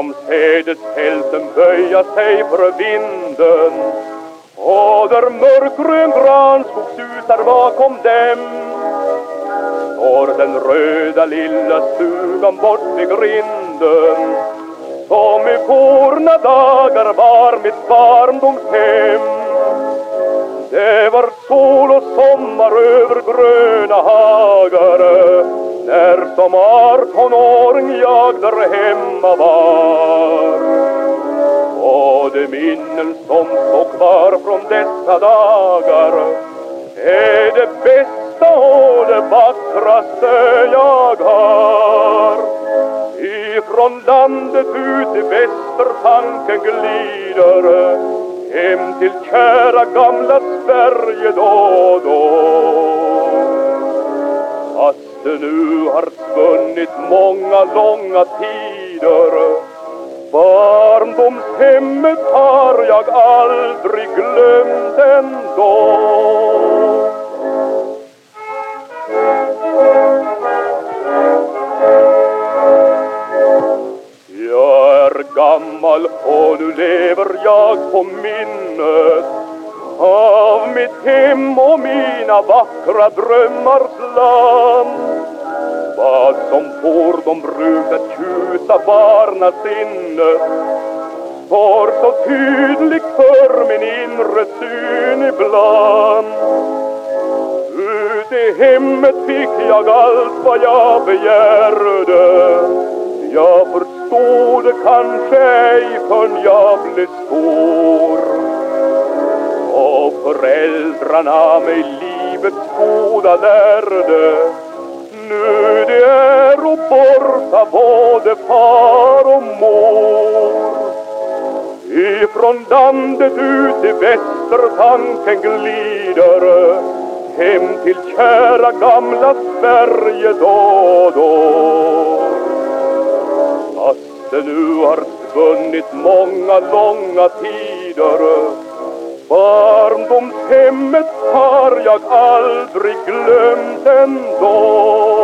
Som Sädesfälten böja sig för vinden. Och där mörkgrön granskog susar bakom dem. Står den röda lilla stugan bort vid grinden. Som i forna dagar var mitt barndomshem. Det var sol och sommar över gröna hav som artonåring jag där hemma var. Och de minnen som står kvar från dessa dagar är det bästa och det vackraste jag har. Ifrån landet ut i väster tanken glider hem till kära gamla Sverige då och då. Det nu har spunnit många långa tider Barndomshemmet har jag aldrig glömt ändå gammal och nu lever jag på minnet av mitt hem och mina vackra drömmars land. Som får de brukat tjuta barnasinnet står så tydligt för min inre syn ibland. Ut i hemmet fick jag allt vad jag begärde. Jag förstod det kanske ej förrän jag blev stor. Och föräldrarna mig livets goda lärde hälsa både far och mor. Ifrån landet ut i väster tanken glider hem till kära gamla Sverige då och då. Det nu har svunnit många långa tider Barndomshemmet har jag aldrig glömt ändå.